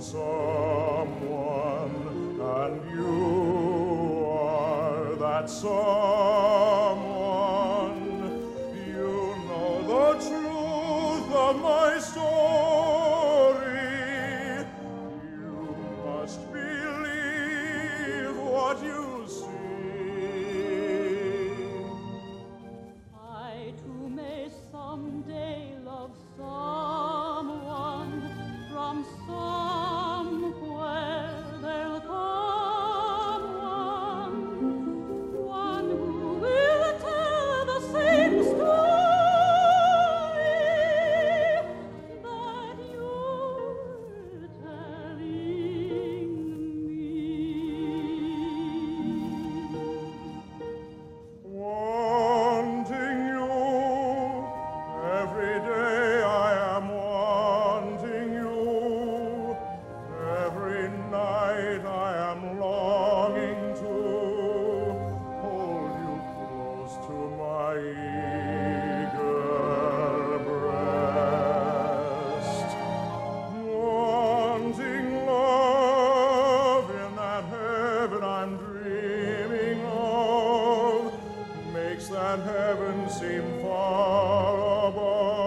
someone, and you are that someone. You know the truth of my soul. seem far above.